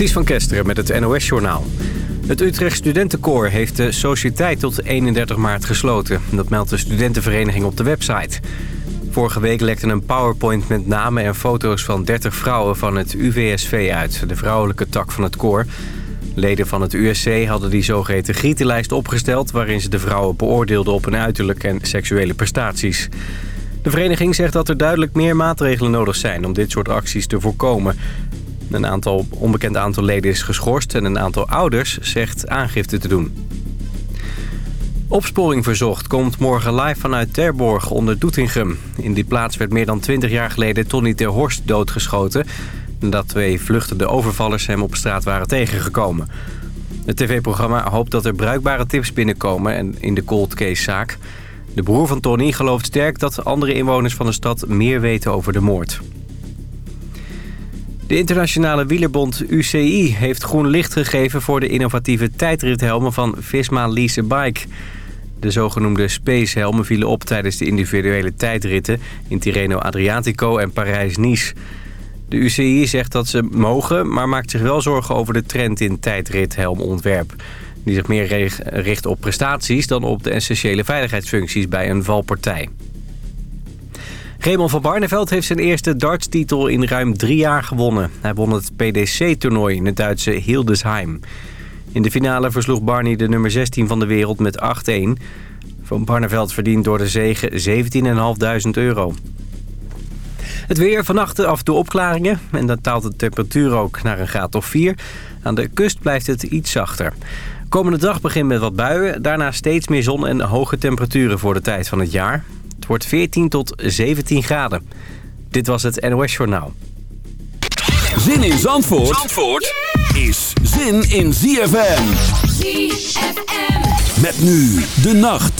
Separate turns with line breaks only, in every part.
Ties van Kesteren met het NOS-journaal. Het Utrecht Studentenkoor heeft de sociëteit tot 31 maart gesloten. Dat meldt de studentenvereniging op de website. Vorige week lekte een powerpoint met namen en foto's van 30 vrouwen van het UVSV uit. De vrouwelijke tak van het koor. Leden van het USC hadden die zogeheten grietenlijst opgesteld... waarin ze de vrouwen beoordeelden op hun uiterlijk en seksuele prestaties. De vereniging zegt dat er duidelijk meer maatregelen nodig zijn... om dit soort acties te voorkomen. Een aantal, onbekend aantal leden is geschorst en een aantal ouders zegt aangifte te doen. Opsporing Verzocht komt morgen live vanuit Terborg onder Doetinchem. In die plaats werd meer dan 20 jaar geleden Tony ter Horst doodgeschoten... nadat twee vluchtende overvallers hem op straat waren tegengekomen. Het tv-programma hoopt dat er bruikbare tips binnenkomen in de cold case-zaak. De broer van Tony gelooft sterk dat andere inwoners van de stad meer weten over de moord. De internationale wielerbond UCI heeft groen licht gegeven... voor de innovatieve tijdrithelmen van Visma Lease Bike. De zogenoemde Space-helmen vielen op tijdens de individuele tijdritten... in Tirreno Adriatico en Parijs-Nice. De UCI zegt dat ze mogen, maar maakt zich wel zorgen over de trend in tijdrithelmontwerp... die zich meer richt op prestaties dan op de essentiële veiligheidsfuncties bij een valpartij. Raymond van Barneveld heeft zijn eerste dartstitel in ruim drie jaar gewonnen. Hij won het PDC-toernooi in het Duitse Hildesheim. In de finale versloeg Barney de nummer 16 van de wereld met 8-1. Van Barneveld verdient door de zege 17.500 euro. Het weer, vannacht af en toe opklaringen. En dan taalt de temperatuur ook naar een graad of 4. Aan de kust blijft het iets zachter. Komende dag begint met wat buien. Daarna steeds meer zon en hoge temperaturen voor de tijd van het jaar wordt 14 tot 17 graden. Dit was het NOS Journaal.
Zin in Zandvoort, Zandvoort is zin in ZFM. ZFM. Met nu de nacht.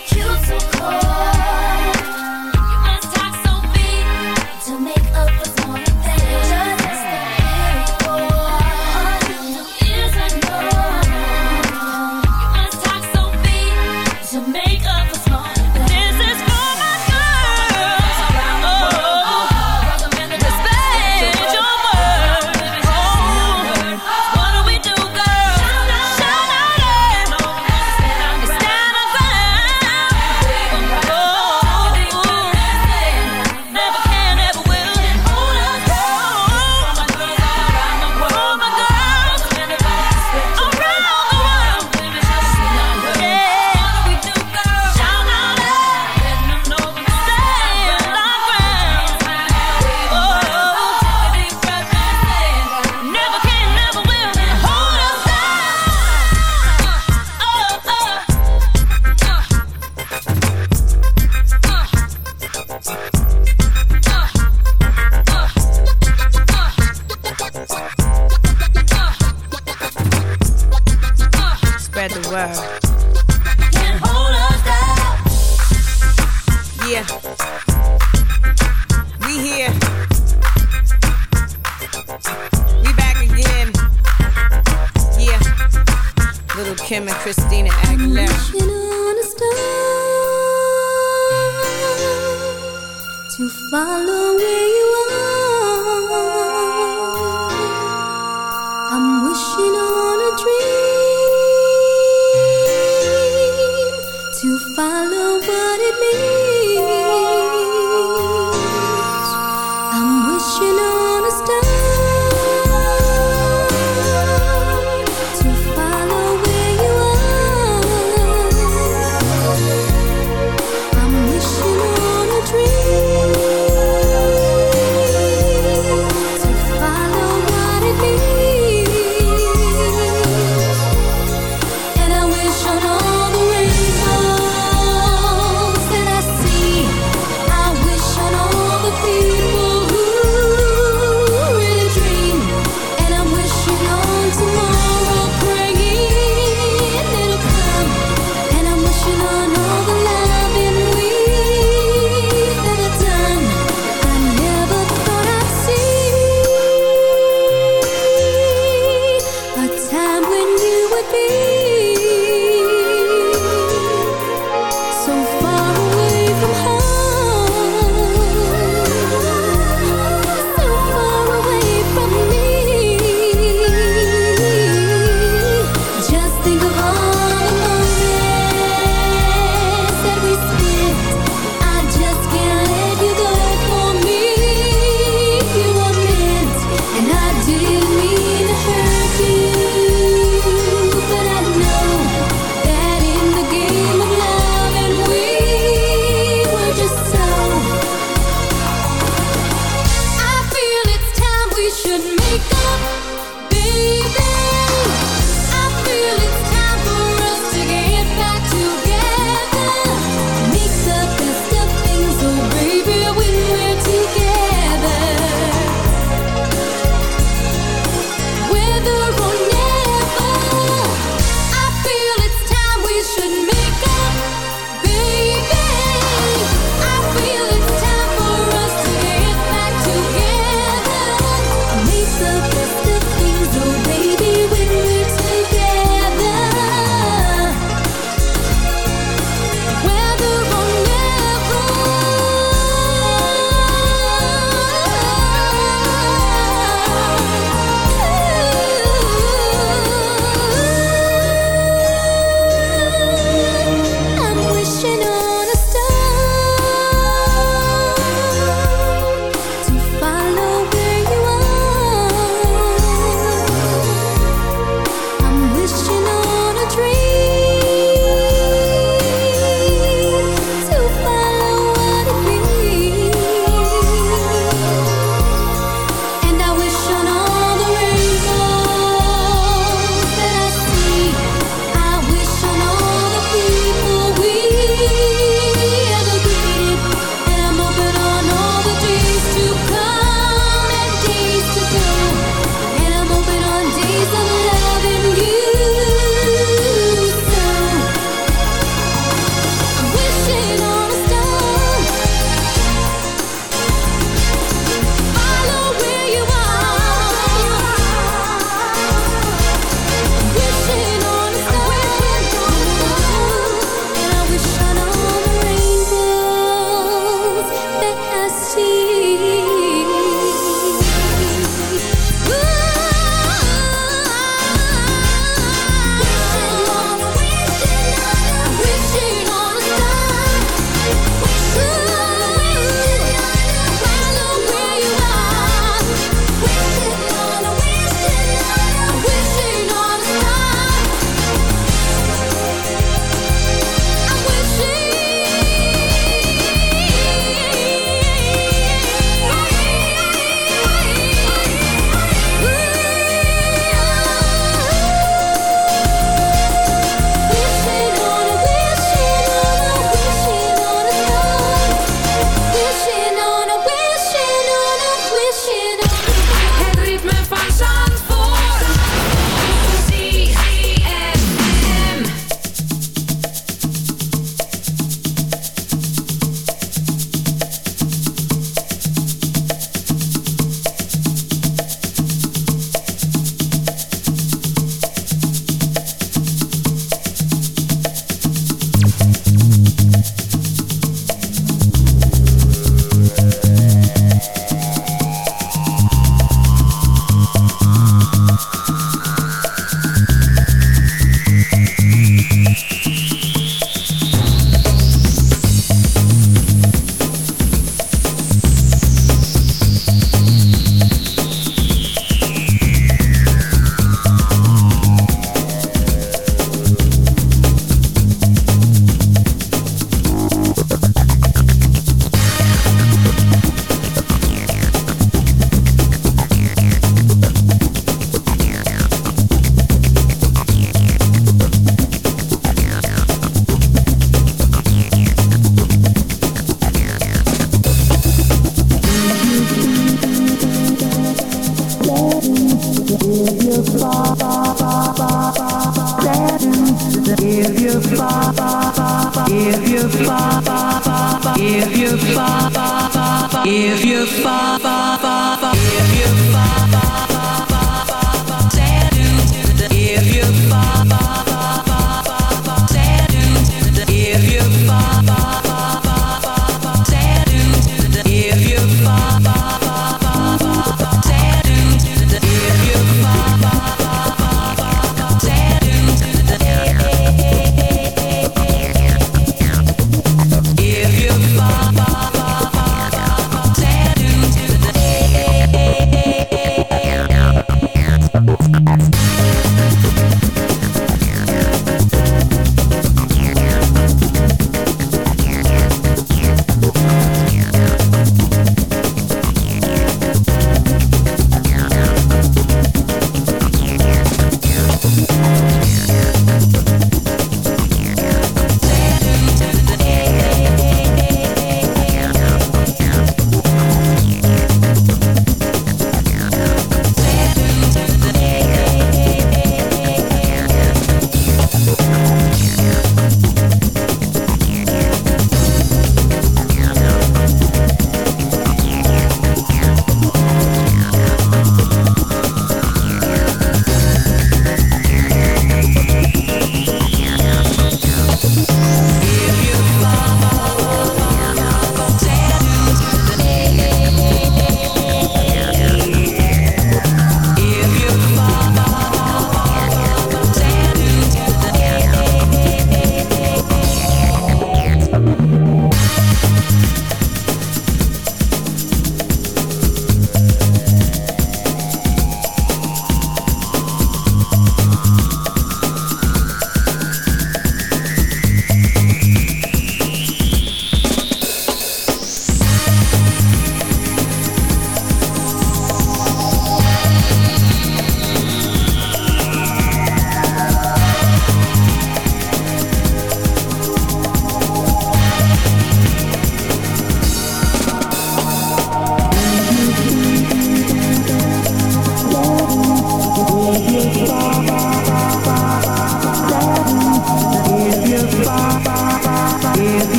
cute, so
cold.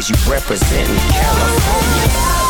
Cause you representing California.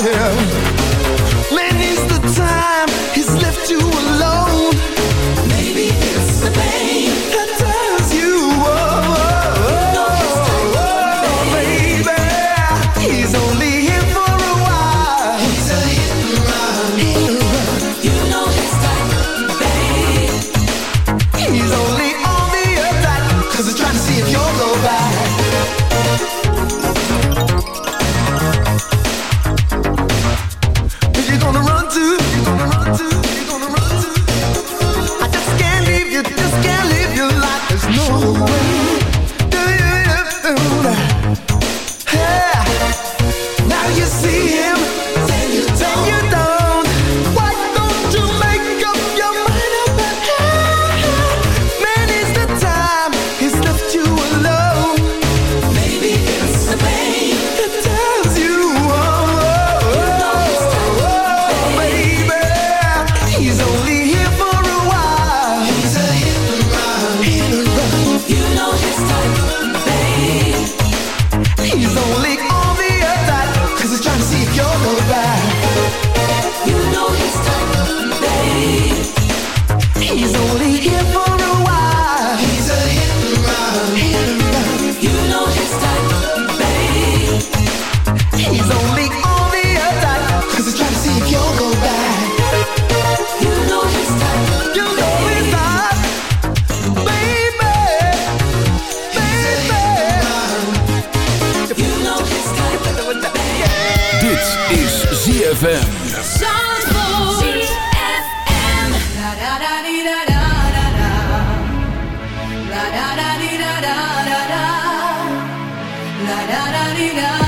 here
da da da da